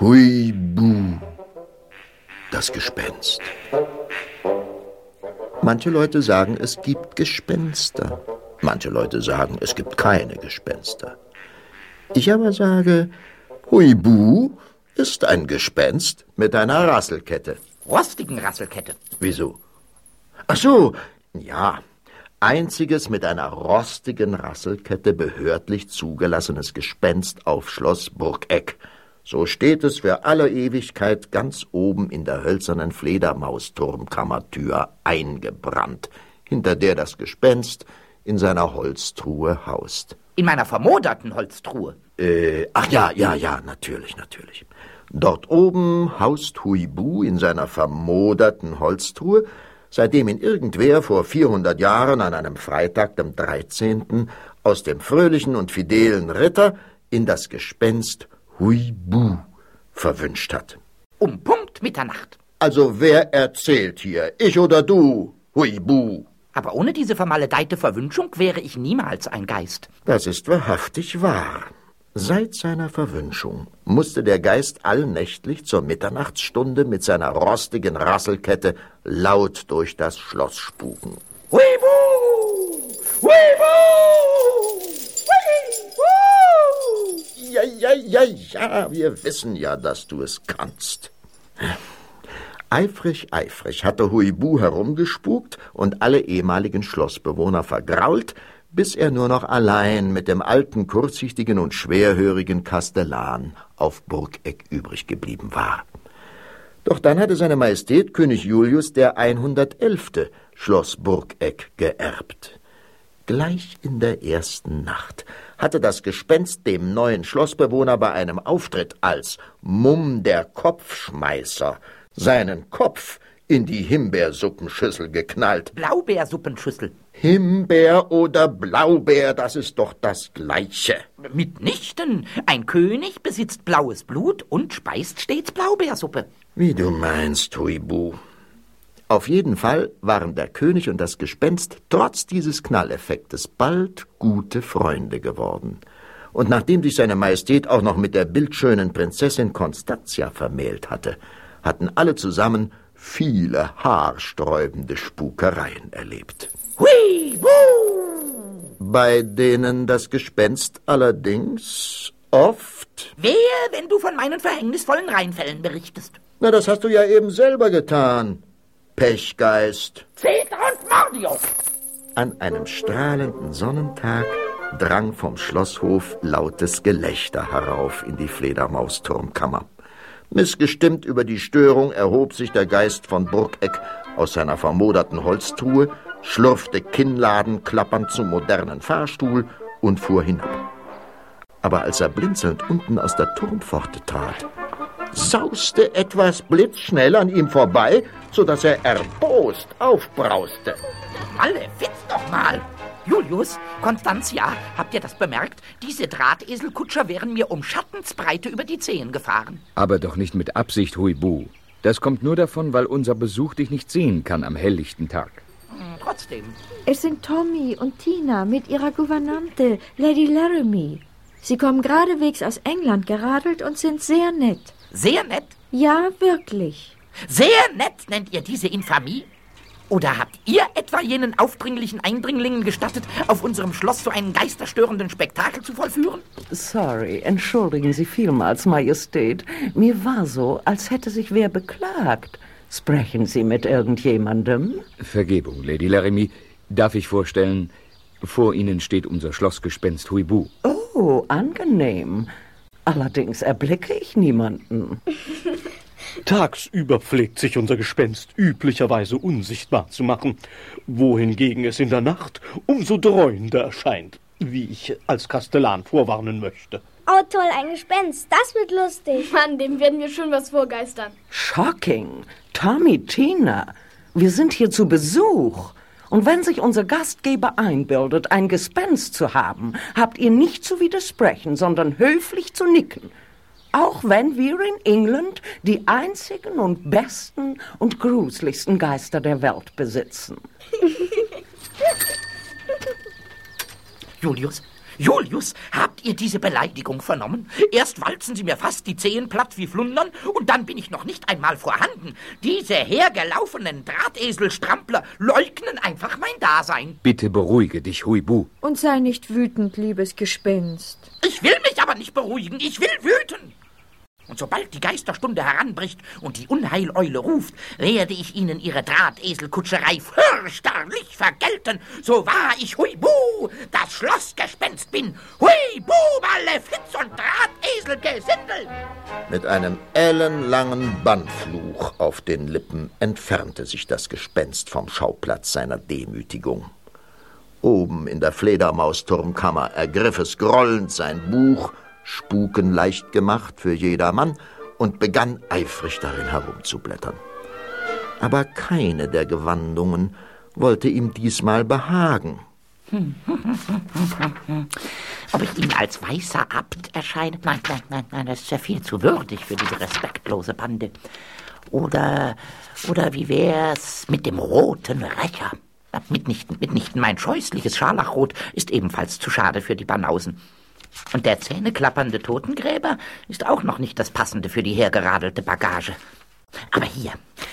Huibu, das Gespenst. Manche Leute sagen, es gibt Gespenster. Manche Leute sagen, es gibt keine Gespenster. Ich aber sage, Huibu ist ein Gespenst mit einer Rasselkette. Rostigen Rasselkette. Wieso? Ach so, ja. Einziges mit einer rostigen Rasselkette behördlich zugelassenes Gespenst auf Schloss Burgeck. So steht es für alle Ewigkeit ganz oben in der hölzernen Fledermausturmkammertür eingebrannt, hinter der das Gespenst in seiner Holztruhe haust. In meiner vermoderten Holztruhe. Äh, ach ja, ja, ja, natürlich, natürlich. Dort oben haust Huibu in seiner vermoderten Holztruhe, seitdem ihn irgendwer vor 400 Jahren an einem Freitag, dem 13., aus dem fröhlichen und fidelen Ritter in das Gespenst Huibu verwünscht hat. Um Punkt Mitternacht. Also wer erzählt hier, ich oder du, Huibu? Aber ohne diese vermaledeite Verwünschung wäre ich niemals ein Geist. Das ist wahrhaftig wahr. Seit seiner Verwünschung musste der Geist allnächtlich zur Mitternachtsstunde mit seiner rostigen Rasselkette laut durch das Schloss spuken. Huibu! Huibu! Huibu! Ja, ja, ja, ja, wir wissen ja, dass du es kannst. Eifrig, eifrig hatte Huibu herumgespukt und alle ehemaligen Schlossbewohner vergrault, bis er nur noch allein mit dem alten, kurzsichtigen und schwerhörigen Kastellan auf Burgeck übrig geblieben war. Doch dann hatte seine Majestät König Julius der 111. Schloss Burgeck geerbt. Gleich in der ersten Nacht hatte das Gespenst dem neuen Schlossbewohner bei einem Auftritt als Mumm der Kopfschmeißer seinen Kopf in die Himbeersuppenschüssel geknallt. Blaubeersuppenschüssel. Himbeer oder Blaubeer, das ist doch das Gleiche. Mitnichten. Ein König besitzt blaues Blut und speist stets Blaubeersuppe. Wie du meinst, Huibu. Auf jeden Fall waren der König und das Gespenst trotz dieses Knalleffektes bald gute Freunde geworden. Und nachdem sich seine Majestät auch noch mit der bildschönen Prinzessin Constantia vermählt hatte, hatten alle zusammen viele haarsträubende Spukereien erlebt. Hui! Bei denen das Gespenst allerdings oft. Wer, wenn du von meinen verhängnisvollen Reinfällen berichtest? Na, das hast du ja eben selber getan. Pechgeist. Cäsar und Mordio! An einem strahlenden Sonnentag drang vom Schlosshof lautes Gelächter herauf in die Fledermausturmkammer. Missgestimmt über die Störung erhob sich der Geist von Burgeck aus seiner vermoderten Holztruhe, schlurfte Kinnladen klappernd zum modernen Fahrstuhl und fuhr hinab. Aber als er blinzelnd unten aus der Turmpforte trat, sauste etwas blitzschnell an ihm vorbei, so dass er erbost aufbrauste. Malefiz doch mal! Julius, Constantia, habt ihr das bemerkt? Diese Drahteselkutscher wären mir um Schattensbreite über die Zehen gefahren. Aber doch nicht mit Absicht, Huibu. Das kommt nur davon, weil unser Besuch dich nicht sehen kann am helllichten Tag. Hm, trotzdem. Es sind Tommy und Tina mit ihrer Gouvernante, Lady Laramie. Sie kommen geradewegs aus England geradelt und sind sehr nett. Sehr nett? Ja, wirklich. Sehr nett nennt ihr diese Infamie? Oder habt ihr etwa jenen aufdringlichen Eindringlingen gestattet, auf unserem Schloss so einen geisterstörenden Spektakel zu vollführen? Sorry, entschuldigen Sie vielmals, Majestät. Mir war so, als hätte sich wer beklagt. Sprechen Sie mit irgendjemandem? Vergebung, Lady Laramie. Darf ich vorstellen, vor Ihnen steht unser Schlossgespenst Huibu. Oh, angenehm. Allerdings erblicke ich niemanden. Tagsüber pflegt sich unser Gespenst üblicherweise unsichtbar zu machen, wohingegen es in der Nacht umso dreuender erscheint, wie ich als Kastellan vorwarnen möchte. Oh toll, ein Gespenst, das wird lustig. Mann, dem werden wir schon was vorgeistern. Shocking. Tommy, Tina, wir sind hier zu Besuch. Und wenn sich unser Gastgeber einbildet, ein Gespenst zu haben, habt ihr nicht zu widersprechen, sondern höflich zu nicken. Auch wenn wir in England die einzigen und besten und gruseligsten Geister der Welt besitzen. Julius, Julius, habt ihr diese Beleidigung vernommen? Erst walzen Sie mir fast die Zehen platt wie Flundern, und dann bin ich noch nicht einmal vorhanden. Diese hergelaufenen Drahteselstrampler leugnen einfach mein Dasein. Bitte beruhige dich, Huibu. Und sei nicht wütend, liebes Gespenst. Ich will mich aber nicht beruhigen, ich will wüten. Und sobald die Geisterstunde heranbricht und die Unheileule ruft, werde ich ihnen ihre Drahteselkutscherei fürchterlich vergelten, so wahr ich Huibu, das Schlossgespenst bin. Huibu, Malefiz und Drahteselgesindel! Mit einem ellenlangen Bannfluch auf den Lippen entfernte sich das Gespenst vom Schauplatz seiner Demütigung. Oben in der Fledermausturmkammer ergriff es grollend sein Buch Spuken leicht gemacht für jedermann und begann eifrig darin herumzublättern. Aber keine der Gewandungen wollte ihm diesmal behagen. Ob ich ihm als weißer Abt erscheine? Nein, nein, nein, nein, das ist ja viel zu würdig für diese respektlose Bande. Oder, oder wie wär's mit dem roten Rächer? Mitnichten, mitnichten mein scheußliches Scharlachrot ist ebenfalls zu schade für die Banausen. Und der zähneklappernde Totengräber ist auch noch nicht das Passende für die hergeradelte Bagage. Aber hier,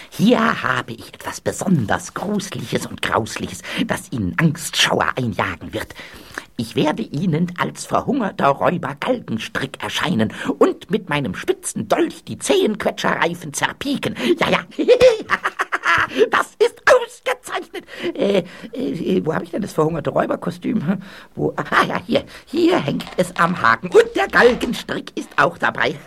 hier habe ich etwas besonders Gruseliges und Grausliches, das Ihnen Angstschauer einjagen wird. Ich werde Ihnen als verhungerter Räuber Galgenstrick erscheinen und mit meinem spitzen Dolch die Zehenquetscherreifen zerpieken. Ja, ja, das ist ausgezeichnet. Äh, äh, wo habe ich denn das verhungerte Räuberkostüm? Hm? Wo? Ah ja, hier. Hier hängt es am Haken. Und der Galgenstrick ist auch dabei.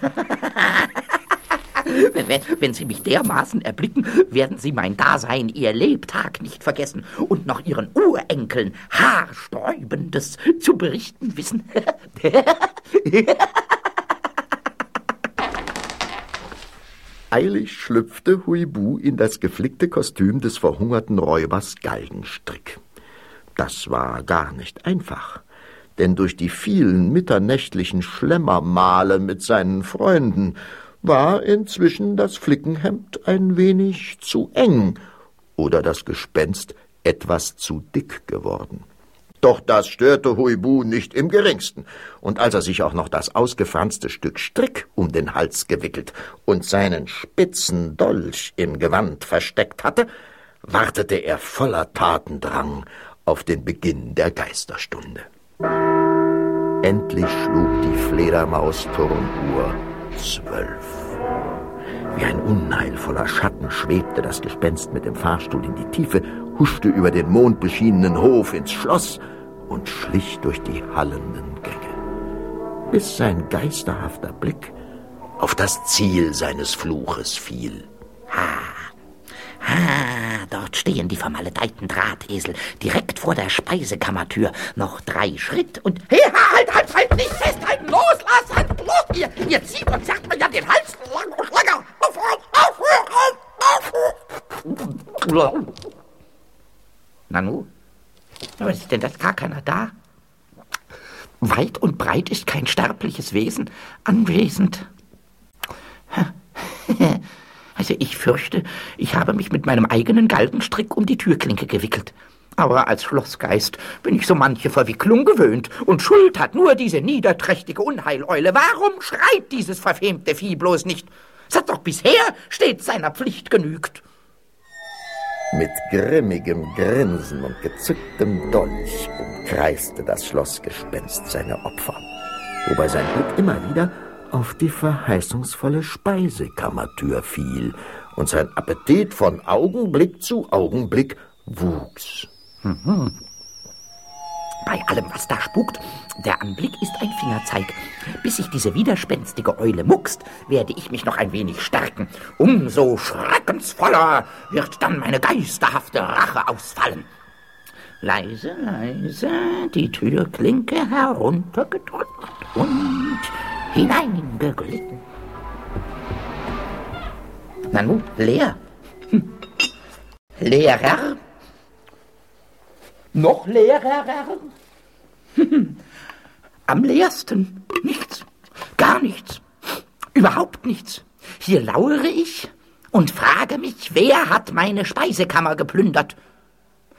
Wenn, wenn, Sie mich dermaßen erblicken, werden Sie mein Dasein Ihr Lebtag nicht vergessen und noch Ihren Urenkeln Haarsträubendes zu berichten wissen. Eilig schlüpfte Huibu in das geflickte Kostüm des verhungerten Räubers Galgenstrick. Das war gar nicht einfach, denn durch die vielen mitternächtlichen Schlemmermale mit seinen Freunden war inzwischen das Flickenhemd ein wenig zu eng oder das Gespenst etwas zu dick geworden. Doch das störte Huibu nicht im geringsten, und als er sich auch noch das ausgefranste Stück Strick um den Hals gewickelt und seinen spitzen Dolch im Gewand versteckt hatte, wartete er voller Tatendrang auf den Beginn der Geisterstunde. Endlich schlug die Fledermausturmuhr zwölf. Wie ein unheilvoller Schatten schwebte das Gespenst mit dem Fahrstuhl in die Tiefe, huschte über den mondbeschienenen Hof ins Schloss und schlich durch die hallenden Gänge, bis sein geisterhafter Blick auf das Ziel seines Fluches fiel. Ha! Ha, dort stehen die vermaledeiten Drahtesel, direkt vor der Speisekammertür. Noch drei Schritt und... Hey, halt, halt, halt, nicht festhalten, loslassen, los, ihr, ihr zieht und sagt mir ja den Hals lang und länger. Aufhören, aufhören, aufhören. Nanu? Was ist denn das? Gar keiner da? Weit und breit ist kein sterbliches Wesen anwesend. Also ich fürchte, ich habe mich mit meinem eigenen Galgenstrick um die Türklinke gewickelt. Aber als Schlossgeist bin ich so manche Verwicklung gewöhnt, und Schuld hat nur diese niederträchtige Unheileule. Warum schreit dieses verfemte Vieh bloß nicht? Es hat doch bisher stets seiner Pflicht genügt. Mit grimmigem Grinsen und gezücktem Dolch umkreiste das Schlossgespenst seine Opfer, wobei sein Blick immer wieder auf die verheißungsvolle Speisekammertür fiel und sein Appetit von Augenblick zu Augenblick wuchs. Mhm. Bei allem, was da spukt, der Anblick ist ein Fingerzeig. Bis sich diese widerspenstige Eule muckst, werde ich mich noch ein wenig stärken. Umso schreckensvoller wird dann meine geisterhafte Rache ausfallen. Leise, leise, die Türklinke heruntergedrückt und hineingeglitten. Nanu, leer. Hm. Leerer noch leerer. Am leersten nichts, gar nichts, überhaupt nichts. Hier lauere ich und frage mich, wer hat meine Speisekammer geplündert?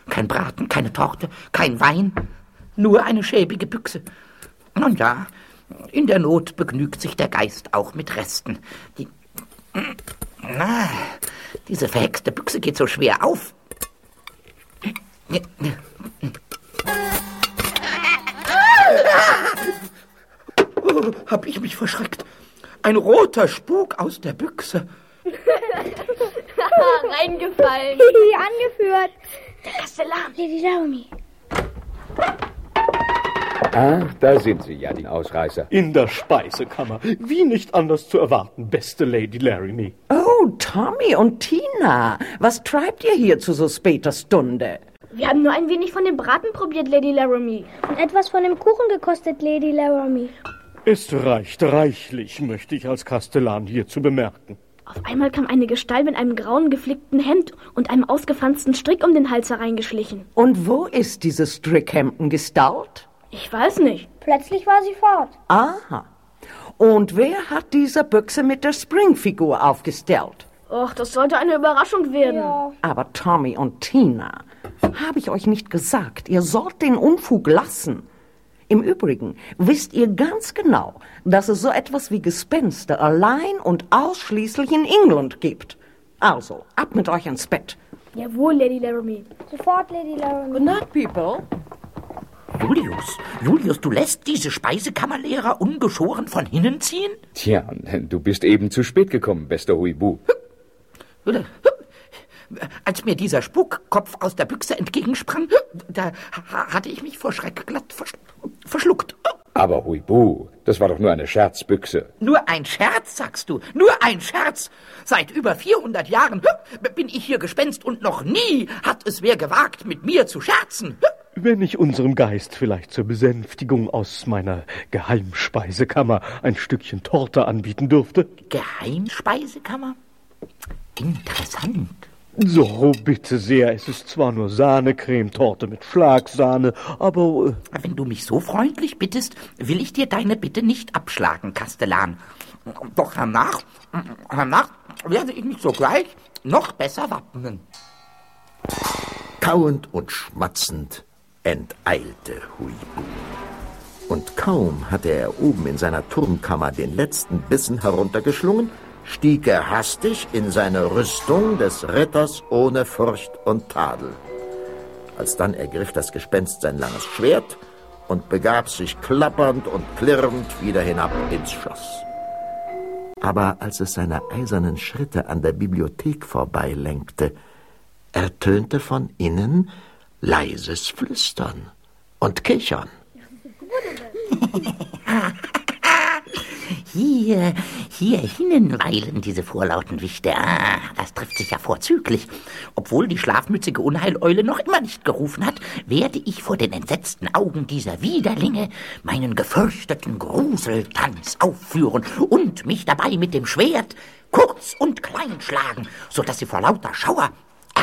Kein Braten, keine Torte, kein Wein, Nur eine schäbige Büchse. Nun ja, in der Not begnügt sich der Geist auch mit Resten. Die, na, diese verhexte Büchse geht so schwer auf. Oh, hab ich mich verschreckt. Ein roter Spuk aus der Büchse. Reingefallen. Angeführt. Der Kastellan. Lady Laramie. Ah, da sind Sie ja, die Ausreißer. In der Speisekammer. Wie nicht anders zu erwarten, beste Lady Laramie. Oh, Tommy und Tina, was treibt ihr hier zu so später Stunde? Wir haben nur ein wenig von dem Braten probiert, Lady Laramie. Und etwas von dem Kuchen gekostet, Lady Laramie. Es reicht reichlich, möchte ich als Kastellan hierzu bemerken. Auf einmal kam eine Gestalt mit einem grauen geflickten Hemd und einem ausgefransten Strick um den Hals hereingeschlichen. Und wo ist diese Strickhemden gestaut? Ich weiß nicht. Plötzlich war sie fort. Aha. Und wer hat diese Büchse mit der Springfigur aufgestellt? Och, das sollte eine Überraschung werden. Ja. Aber Tommy und Tina, habe ich euch nicht gesagt, ihr sollt den Unfug lassen. Im Übrigen wisst ihr ganz genau, dass es so etwas wie Gespenster allein und ausschließlich in England gibt. Also, ab mit euch ins Bett. Jawohl, Lady Laramie. Sofort, Lady Laramie. Good night, people. Julius, Julius, du lässt diese Speisekammerlehrer ungeschoren von hinnen ziehen? Tja, du bist eben zu spät gekommen, bester Huibu. Als mir dieser Spukkopf aus der Büchse entgegensprang, da ha- hatte ich mich vor Schreck glatt versch verschluckt. Aber Huibu, das war doch nur eine Scherzbüchse. Nur ein Scherz, sagst du? Nur ein Scherz? Seit über 400 Jahren bin ich hier Gespenst und noch nie hat es wer gewagt, mit mir zu scherzen. Wenn ich unserem Geist vielleicht zur Besänftigung aus meiner Geheimspeisekammer ein Stückchen Torte anbieten dürfte. Geheimspeisekammer? Interessant. So, bitte sehr, es ist zwar nur Sahnecremetorte mit Schlagsahne, aber äh, Wenn du mich so freundlich bittest, will ich dir deine Bitte nicht abschlagen, Kastellan. Doch hernach, hernach werde ich mich sogleich noch besser wappnen. Kauend und schmatzend enteilte Huibu. Und kaum hatte er oben in seiner Turmkammer den letzten Bissen heruntergeschlungen, stieg er hastig in seine Rüstung des Ritters ohne Furcht und Tadel. Alsdann ergriff das Gespenst sein langes Schwert und begab sich klappernd und klirrend wieder hinab ins Schloss. Aber als es seine eisernen Schritte an der Bibliothek vorbeilenkte, ertönte von innen leises Flüstern und Kichern. Hier, hier hinnen weilen diese vorlauten Wichte. Ah, das trifft sich ja vorzüglich. Obwohl die schlafmützige Unheileule noch immer nicht gerufen hat, werde ich vor den entsetzten Augen dieser Widerlinge meinen gefürchteten Gruseltanz aufführen und mich dabei mit dem Schwert kurz und klein schlagen, so dass sie vor lauter Schauer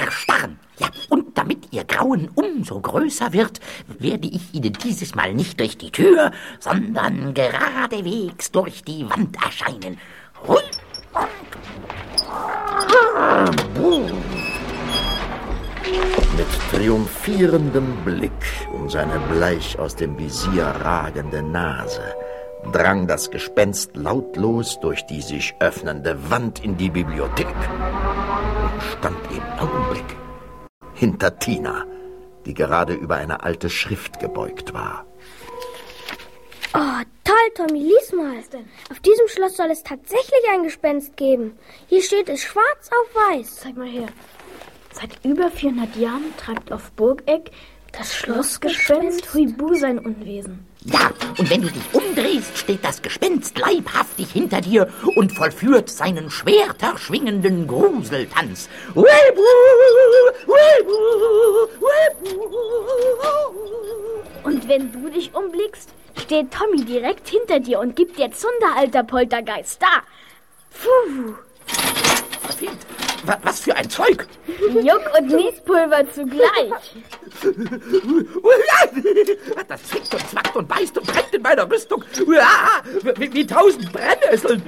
erstarren. Ja, und damit ihr Grauen umso größer wird, werde ich ihnen dieses Mal nicht durch die Tür, sondern geradewegs durch die Wand erscheinen. Hui Mit triumphierendem Blick um seine bleich aus dem Visier ragende Nase drang das Gespenst lautlos durch die sich öffnende Wand in die Bibliothek und stand im Augenblick hinter Tina, die gerade über eine alte Schrift gebeugt war. Oh, toll, Tommy, lies mal. Auf diesem Schloss soll es tatsächlich ein Gespenst geben. Hier steht es schwarz auf weiß. Zeig mal her. Seit über 400 Jahren treibt auf Burgeck das Schlossgespenst Huibu sein Unwesen. Ja, und wenn du dich umdrehst, steht das Gespenst leibhaftig hinter dir und vollführt seinen schwerterschwingenden Gruseltanz. Und wenn du dich umblickst, steht Tommy direkt hinter dir und gibt dir Zunder, alter Poltergeist. Da! Puh! Verfehlt. Wa- Was für ein Zeug! Juck und Niespulver zugleich. Das zwickt und zwackt und beißt und brennt in meiner Rüstung. Wie, wie tausend Brennnesseln.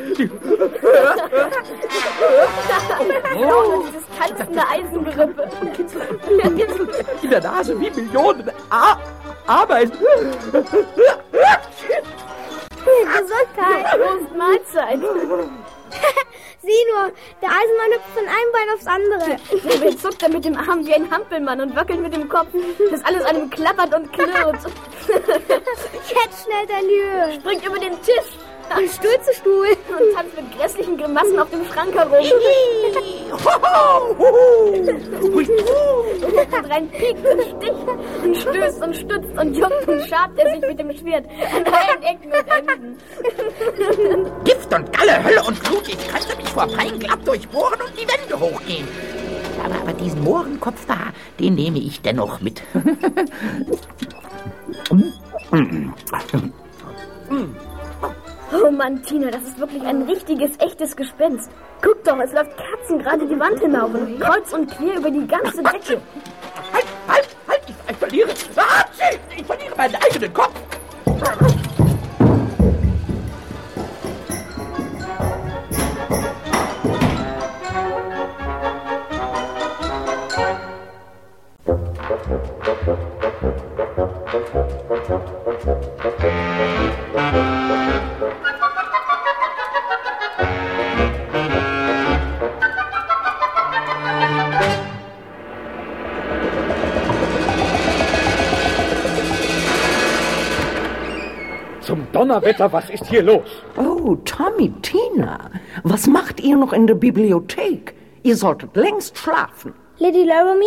Oh, dieses tanzende Eisengerippe. In der Nase wie Millionen A Ameisen. Gesundheit. Prost, Mahlzeit. Sieh nur, der Eisenmann hüpft von einem Bein aufs andere. Dabei zuckt er mit dem Arm wie ein Hampelmann und wackelt mit dem Kopf, bis alles an ihm klappert und klirrt. Jetzt schnell die Höhe. Springt über den Tisch Von Stuhl zu Stuhl. und tanzt mit grässlichen Grimassen auf dem Schrank herum. Und rein piekt und sticht und stößt und stutzt und juckt und schabt er sich mit dem Schwert an allen Ecken und Enden. Gift und Galle, Hölle und Blut. Ich könnte mich vor Pein glatt durchbohren und die Wände hochgehen. Aber, aber diesen Mohrenkopf da, den nehme ich dennoch mit. Oh Mann, Tina, das ist wirklich ein richtiges, echtes Gespenst. Guck doch, es läuft Katzen gerade die Wand hinauf und kreuz und quer über die ganze Decke. Halt, halt, halt, ich, ich verliere. Ah, ich verliere meinen eigenen Kopf. Donnerwetter, was ist hier los? Oh, Tommy, Tina, was macht ihr noch in der Bibliothek? Ihr solltet längst schlafen. Lady Laramie,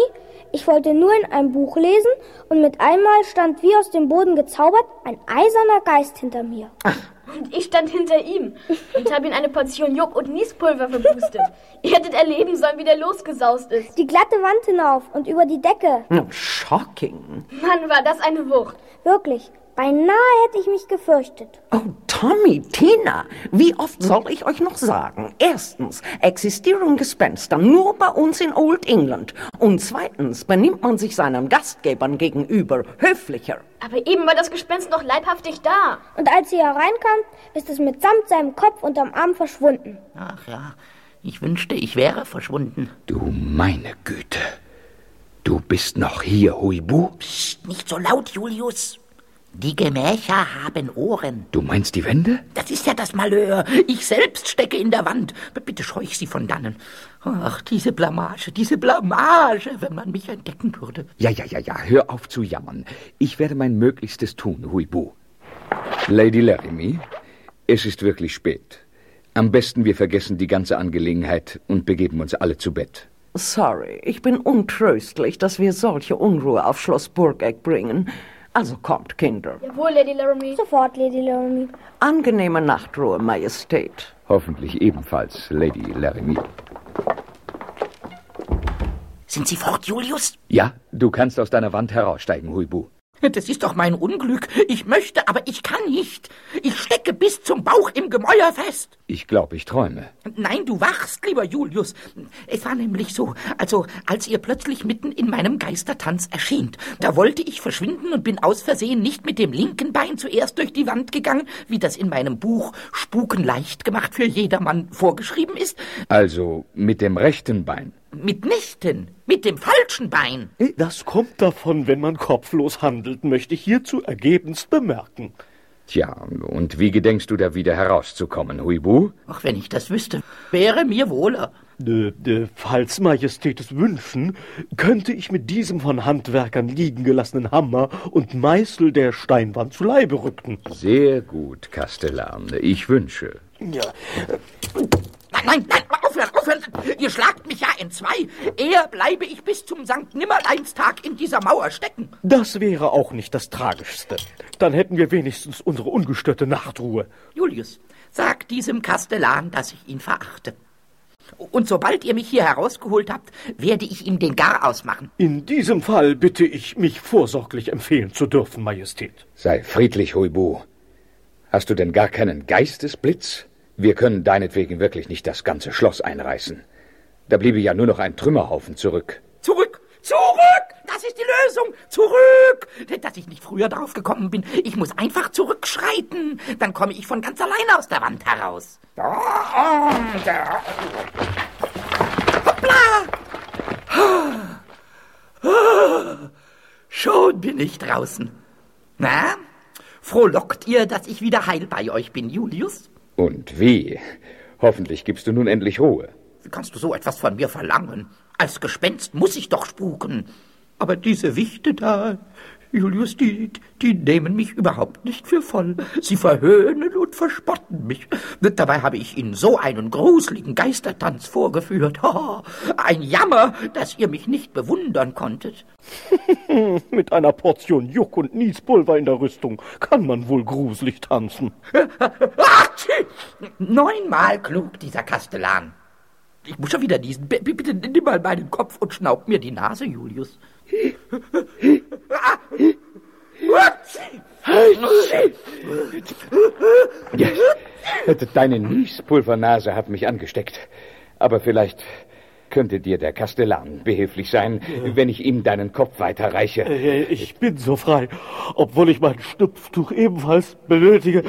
ich wollte nur in einem Buch lesen und mit einmal stand wie aus dem Boden gezaubert ein eiserner Geist hinter mir. Und ich stand hinter ihm und habe ihn eine Portion Juck- und Niespulver verpustet. Ihr hättet erleben sollen, wie der losgesaust ist. Die glatte Wand hinauf und über die Decke. Oh, shocking. Mann, war das eine Wucht. Wirklich, beinahe hätte ich mich gefürchtet. Oh, Tommy, Tina, wie oft soll ich euch noch sagen? Erstens, existieren Gespenster nur bei uns in Old England. Und zweitens, benimmt man sich seinen Gastgebern gegenüber höflicher. Aber eben war das Gespenst noch leibhaftig da. Und als sie hereinkam, ist es mitsamt seinem Kopf unterm Arm verschwunden. Ach ja, ich wünschte, ich wäre verschwunden. Du meine Güte. Du bist noch hier, Huibu? Psst, nicht so laut, Julius. Die Gemächer haben Ohren. Du meinst die Wände? Das ist ja das Malheur. Ich selbst stecke in der Wand. Bitte scheuch sie von dannen. Ach, diese Blamage, diese Blamage, wenn man mich entdecken würde. Ja, ja, ja, ja, hör auf zu jammern. Ich werde mein Möglichstes tun, Huibu. Lady Laramie, es ist wirklich spät. Am besten wir vergessen die ganze Angelegenheit und begeben uns alle zu Bett. Sorry, ich bin untröstlich, dass wir solche Unruhe auf Schloss Burgeck bringen. Also kommt, Kinder. Jawohl, Lady Laramie. Sofort, Lady Laramie. Angenehme Nachtruhe, Majestät. Hoffentlich ebenfalls, Lady Laramie. Sind Sie fort, Julius? Ja, du kannst aus deiner Wand heraussteigen, Huibu. Das ist doch mein Unglück. Ich möchte, aber ich kann nicht. Ich stecke bis zum Bauch im Gemäuer fest. Ich glaube, ich träume. Nein, du wachst, lieber Julius. Es war nämlich so, also als ihr plötzlich mitten in meinem Geistertanz erschien, da wollte ich verschwinden und bin aus Versehen nicht mit dem linken Bein zuerst durch die Wand gegangen, wie das in meinem Buch Spuken leicht gemacht für jedermann vorgeschrieben ist, Also mit dem rechten Bein. Mitnichten mit dem falschen Bein. Das kommt davon, wenn man kopflos handelt, möchte ich hierzu ergebenst bemerken. Tja, und wie gedenkst du da wieder herauszukommen, Huibu? Ach, wenn ich das wüsste, wäre mir wohler. Äh, äh, falls Majestät es wünschen, könnte ich mit diesem von Handwerkern liegen gelassenen Hammer und Meißel der Steinwand zu Leibe rücken. Sehr gut, Kastellan. Ich wünsche. Ja, Nein, nein, aufhören, aufhören. Ihr schlagt mich ja in zwei. Eher bleibe ich bis zum Sankt Nimmerleinstag in dieser Mauer stecken. das wäre auch nicht das Tragischste. Dann hätten wir wenigstens unsere ungestörte Nachtruhe. Julius, sag diesem Kastellan, dass ich ihn verachte. Und sobald ihr mich hier herausgeholt habt, werde ich ihm den Gar ausmachen. In diesem Fall bitte ich, mich vorsorglich empfehlen zu dürfen, Majestät. Sei friedlich, Huibu. Hast du denn gar keinen Geistesblitz? Wir können deinetwegen wirklich nicht das ganze Schloss einreißen. Da bliebe ja nur noch ein Trümmerhaufen zurück. Zurück! Zurück! Das ist die Lösung! Zurück! Dass ich nicht früher darauf gekommen bin. Ich muss einfach zurückschreiten. Dann komme ich von ganz alleine aus der Wand heraus. Hoppla! Schon bin ich draußen. Na, frohlockt ihr, dass ich wieder heil bei euch bin, Julius? Und wie? Hoffentlich gibst du nun endlich Ruhe. Wie kannst du so etwas von mir verlangen? Als Gespenst muss ich doch spuken. Aber diese Wichte da, Julius, die, die nehmen mich überhaupt nicht für voll. Sie verhöhnen und verspotten mich. Dabei habe ich ihnen so einen gruseligen Geistertanz vorgeführt. Oh, ein Jammer, dass ihr mich nicht bewundern konntet. Mit einer Portion Juck und Niespulver in der Rüstung kann man wohl gruselig tanzen. Neunmal klug, dieser Kastellan. Ich muss schon wieder niesen. B bitte nimm mal meinen Kopf und schnaub mir die Nase, Julius. Deine Niespulvernase hat mich angesteckt. Aber vielleicht könnte dir der Kastellan behilflich sein, wenn ich ihm deinen Kopf weiterreiche. Ich bin so frei, obwohl ich mein Schnupftuch ebenfalls benötige.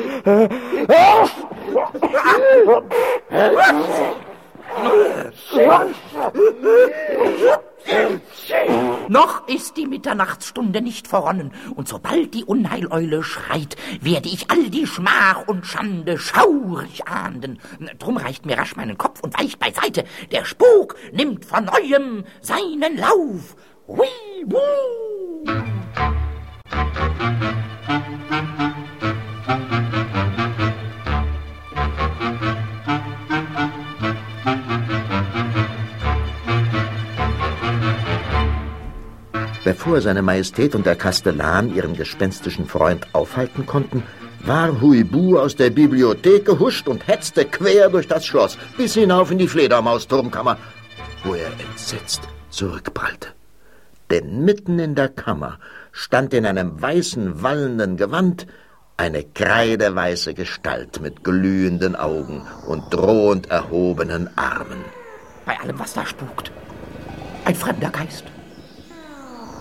Noch ist die Mitternachtsstunde nicht verronnen, und sobald die Unheileule schreit, werde ich all die Schmach und Schande schaurig ahnden. Drum reicht mir rasch meinen Kopf und weicht beiseite. Der Spuk nimmt von neuem seinen Lauf. Hui, wuh. Bevor seine Majestät und der Kastellan ihren gespenstischen Freund aufhalten konnten, war Huibu aus der Bibliothek gehuscht und hetzte quer durch das Schloss bis hinauf in die Fledermausturmkammer, wo er entsetzt zurückprallte. Denn mitten in der Kammer stand in einem weißen, wallenden Gewand eine kreideweiße Gestalt mit glühenden Augen und drohend erhobenen Armen. Bei allem, was da spukt. Ein fremder Geist.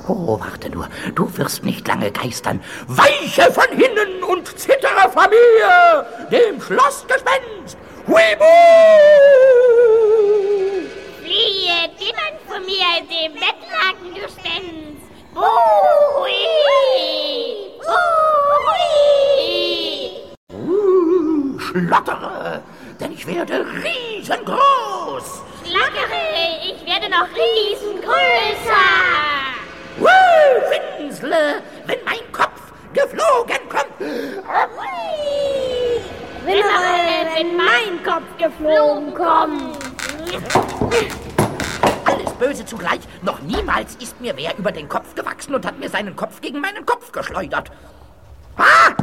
Oh, warte nur, du wirst nicht lange geistern. Weiche von hinnen und zittere vor mir, dem Schlossgespenst. Huibu! Fliehe dimmernd von mir, dem Bettlakengespenst. Hui! Hui! Uh, schlottere, denn ich werde riesengroß. Schlackere, ich werde noch riesengrößer. Winsle, wenn mein Kopf geflogen kommt. Hui! Wimmere, wenn mein Kopf geflogen kommt. Alles böse zugleich. Noch niemals ist mir wer über den Kopf gewachsen und hat mir seinen Kopf gegen meinen Kopf geschleudert. Ah!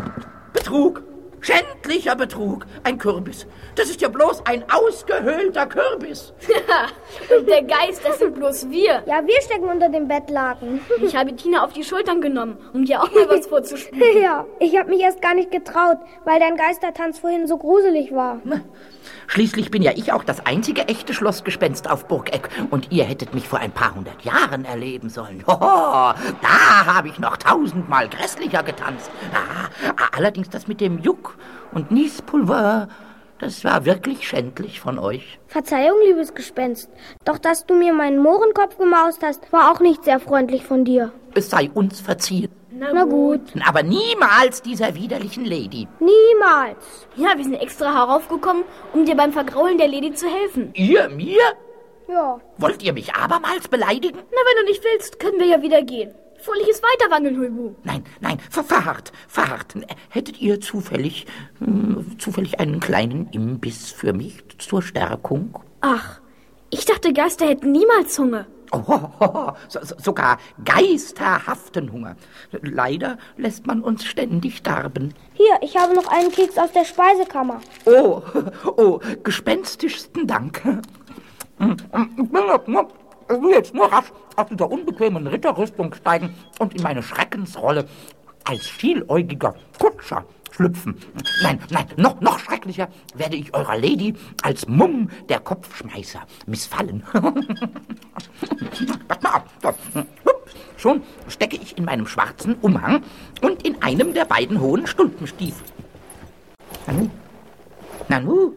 Betrug! Schändlicher Betrug! Ein Kürbis. Das ist ja bloß ein ausgehöhlter Kürbis. Und der Geist, das sind bloß wir. Ja, wir stecken unter dem Bettlaken. Ich habe Tina auf die Schultern genommen, um dir auch mal was vorzuspielen. ja, ich habe mich erst gar nicht getraut, weil dein Geistertanz vorhin so gruselig war. Schließlich bin ja ich auch das einzige echte Schlossgespenst auf Burgeck und ihr hättet mich vor ein paar hundert Jahren erleben sollen. Hoho, da habe ich noch tausendmal grässlicher getanzt. Ah, allerdings das mit dem Juck und Niespulver, das war wirklich schändlich von euch. Verzeihung, liebes Gespenst. Doch dass du mir meinen Mohrenkopf gemaust hast, war auch nicht sehr freundlich von dir. Es sei uns verziehen. Na gut. Aber niemals dieser widerlichen Lady. Niemals. Ja, wir sind extra heraufgekommen, um dir beim Vergraulen der Lady zu helfen. Ihr mir? Ja. Wollt ihr mich abermals beleidigen? Na, wenn du nicht willst, können wir ja wieder gehen. Fröhliches Weiterwandeln, Huibu. Nein, nein, ver verharrt, verharrt. Hättet ihr zufällig, hm, zufällig einen kleinen Imbiss für mich zur Stärkung? Ach, ich dachte, Geister hätten niemals Hunger. Oh, ho, ho, so, so, sogar geisterhaften Hunger. Leider lässt man uns ständig darben. Hier, ich habe noch einen Keks aus der Speisekammer. Oh, oh, gespenstischsten Dank. Ich will jetzt nur rasch aus dieser unbequemen Ritterrüstung steigen und in meine Schreckensrolle als vieläugiger Kutscher schlüpfen. Nein, nein, noch, noch schrecklicher werde ich eurer Lady als Mumm der Kopfschmeißer missfallen. Pass mal auf. Schon stecke ich in meinem schwarzen Umhang und in einem der beiden hohen Stulpenstiefel. Nanu, Nanu,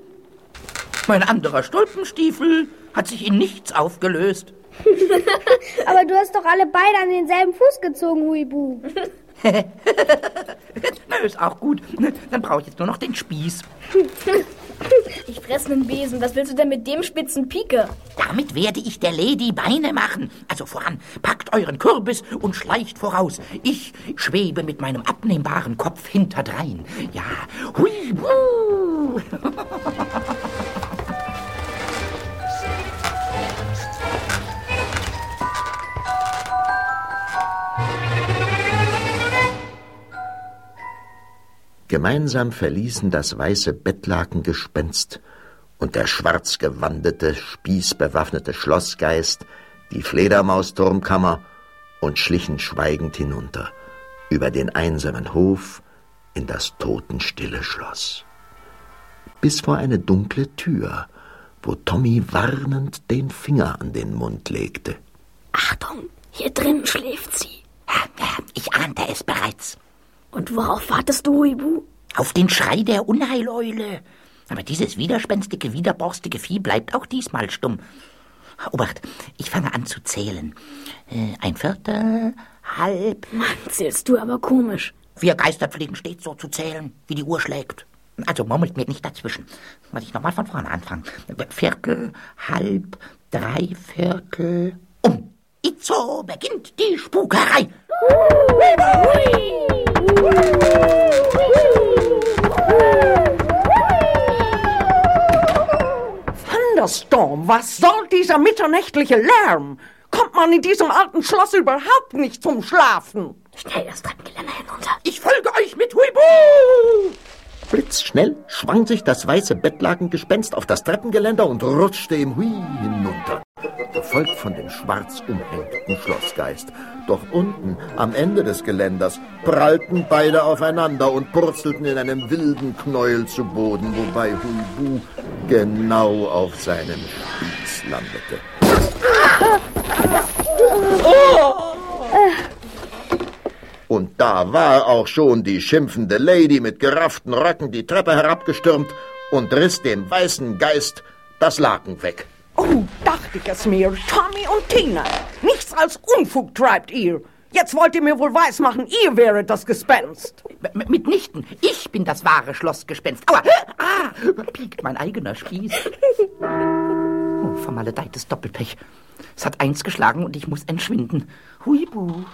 mein anderer Stulpenstiefel Hat sich in nichts aufgelöst. Aber du hast doch alle beide an denselben Fuß gezogen, Huibu. Na, ist auch gut. Dann brauche ich jetzt nur noch den Spieß. Ich fress einen Besen. Was willst du denn mit dem spitzen Pike? Damit werde ich der Lady Beine machen. Also voran, packt euren Kürbis und schleicht voraus. Ich schwebe mit meinem abnehmbaren Kopf hinterdrein. Ja, hui, wuh. Gemeinsam verließen das weiße Bettlakengespenst und der schwarzgewandete, spießbewaffnete Schlossgeist die Fledermausturmkammer und schlichen schweigend hinunter über den einsamen Hof in das totenstille Schloss. Bis vor eine dunkle Tür, wo Tommy warnend den Finger an den Mund legte. Achtung, hier drin schläft sie. Ja, ja, ich ahnte es bereits. Und worauf wartest du, Huibu? Auf den Schrei der Unheileule. Aber dieses widerspenstige, widerborstige Vieh bleibt auch diesmal stumm. Obacht, ich fange an zu zählen. Äh, ein Viertel, halb. Mann, zählst du aber komisch. Wir Geister pflegen stets so zu zählen, wie die Uhr schlägt. Also murmelt mir nicht dazwischen. Muss ich nochmal von vorne anfangen. Viertel, halb, drei Viertel, um. Itzo beginnt die Spukerei. Thunderstorm, was soll dieser mitternächtliche Lärm? Kommt man in diesem alten Schloss überhaupt nicht zum Schlafen? Schnell das Treppengeländer hinunter. Ich folge euch mit Huibu! Blitzschnell schwang sich das weiße Bettlakengespenst auf das Treppengeländer und rutschte im Hui hinunter, gefolgt von dem schwarz umhängten Schlossgeist. Doch unten, am Ende des Geländers, prallten beide aufeinander und purzelten in einem wilden Knäuel zu Boden, wobei Huibu genau auf seinem Spieß landete. Und da war auch schon die schimpfende Lady mit gerafften Röcken die Treppe herabgestürmt und riss dem weißen Geist das Laken weg. Oh, dachte ich es mir. Tommy und Tina. Nichts als Unfug treibt ihr. Jetzt wollt ihr mir wohl weismachen, ihr wäret das Gespenst. M mitnichten. Ich bin das wahre Schlossgespenst. Aua! Ah! Piekt mein eigener Spieß. Oh, vermaledeites Doppelpech. Es hat eins geschlagen und ich muss entschwinden. Huibu.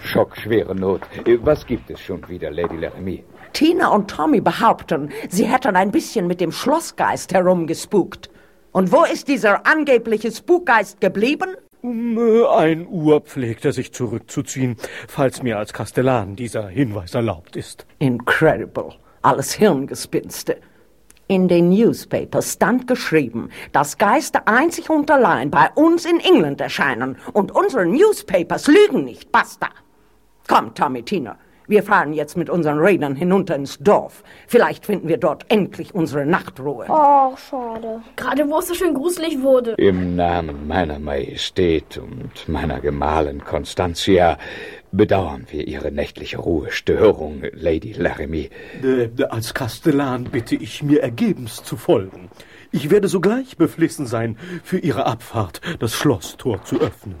Schockschwere Not. Äh, Was gibt es schon wieder, Lady Laramie? Tina und Tommy behaupten, sie hätten ein bisschen mit dem Schlossgeist herumgespukt. Und wo ist dieser angebliche Spukgeist geblieben? Um ein Uhr pflegt er sich zurückzuziehen, falls mir als Kastellan dieser Hinweis erlaubt ist. Incredible. Alles Hirngespinste. In den Newspapers stand geschrieben, dass Geister einzig und allein bei uns in England erscheinen. Und unsere Newspapers lügen nicht. Basta. Komm, Tommy, Tina. Wir fahren jetzt mit unseren Rädern hinunter ins Dorf. Vielleicht finden wir dort endlich unsere Nachtruhe. Ach, schade. Gerade wo es so schön gruselig wurde. Im Namen meiner Majestät und meiner Gemahlin Constantia bedauern wir Ihre nächtliche Ruhestörung, Lady Laramie. Äh, als Kastellan bitte ich mir ergebenst zu folgen. Ich werde sogleich beflissen sein, für Ihre Abfahrt das Schlosstor zu öffnen.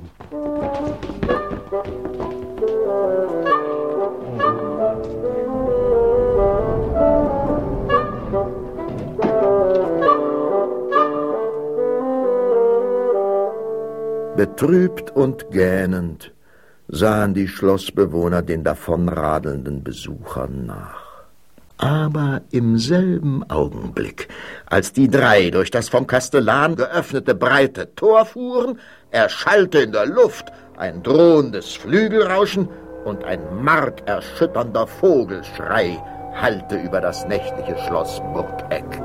Betrübt und gähnend sahen die Schlossbewohner den davonradelnden Besuchern nach. Aber im selben Augenblick, als die drei durch das vom Kastellan geöffnete breite Tor fuhren, erschallte in der Luft ein drohendes Flügelrauschen und ein markerschütternder Vogelschrei hallte über das nächtliche Schloss Burgeck.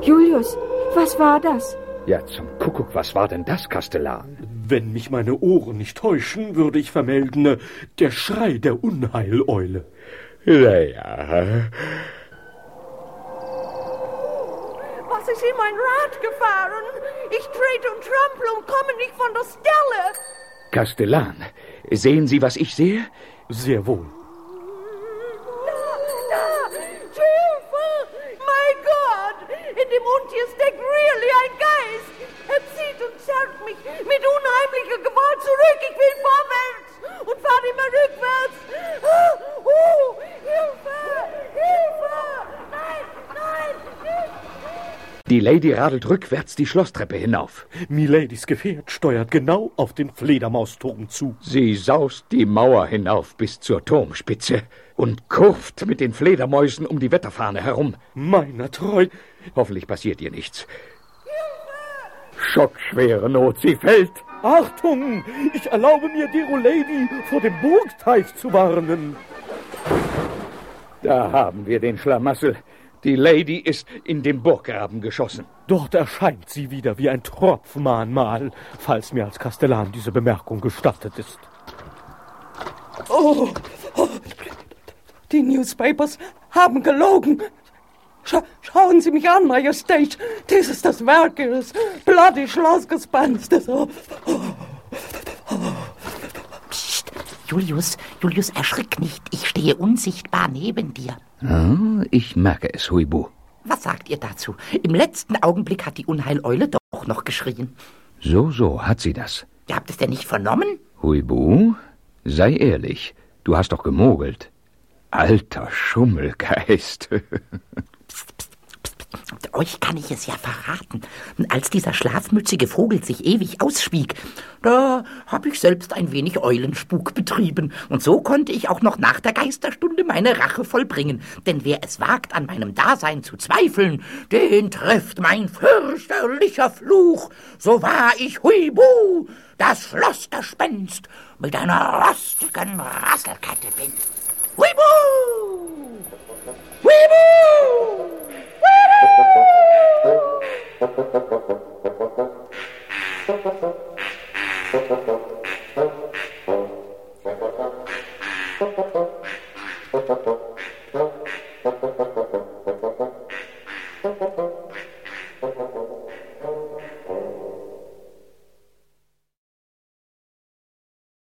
Julius, was war das? Ja, zum Kuckuck, was war denn das, Kastellan? Wenn mich meine Ohren nicht täuschen, würde ich vermelden, äh, der Schrei der Unheileule. Ja, ja. Was ist in mein Rad gefahren? Ich trete und trampel und komme nicht von der Stelle. Kastellan, sehen Sie, was ich sehe? Sehr wohl. in dem hier steckt really ein Geist. Er zieht und zerrt mich mit unheimlicher Gewalt zurück. Ich will vorwärts und fahre immer rückwärts. Oh, oh, Hilfe! Hilfe! Nein, nein, Die Lady radelt rückwärts die Schlosstreppe hinauf. Miladies Gefährt steuert genau auf den Fledermausturm zu. Sie saust die Mauer hinauf bis zur Turmspitze und kurft mit den Fledermäusen um die Wetterfahne herum. Meiner treu, Hoffentlich passiert ihr nichts. Schockschwere Not, sie fällt. Achtung! Ich erlaube mir, Dero Lady vor dem Burgteich zu warnen. Da haben wir den Schlamassel. Die Lady ist in den Burggraben geschossen. Dort erscheint sie wieder wie ein Tropfmahnmal, falls mir als Kastellan diese Bemerkung gestattet ist. Oh, oh, die Newspapers haben gelogen. Scha schauen Sie mich an, Majestät. Dies ist das Werk Ihres bloody Schlossgespenstes. Oh, oh. Psst, Julius, Julius, erschrick nicht. Ich stehe unsichtbar neben dir. Ah, ich merke es, Huibu. Was sagt ihr dazu? Im letzten Augenblick hat die Unheileule doch noch geschrien. So, so, hat sie das. Ihr habt es denn nicht vernommen? Huibu, sei ehrlich. Du hast doch gemogelt. Alter Schummelgeist. Euch kann ich es ja verraten. Als dieser schlafmützige Vogel sich ewig ausschwieg, da habe ich selbst ein wenig Eulenspuk betrieben. Und so konnte ich auch noch nach der Geisterstunde meine Rache vollbringen. Denn wer es wagt, an meinem Dasein zu zweifeln, den trifft mein fürchterlicher Fluch. So wahr ich Huibu, das Schlossgespenst, mit einer rostigen Rasselkette bin. Huibu! Huibu!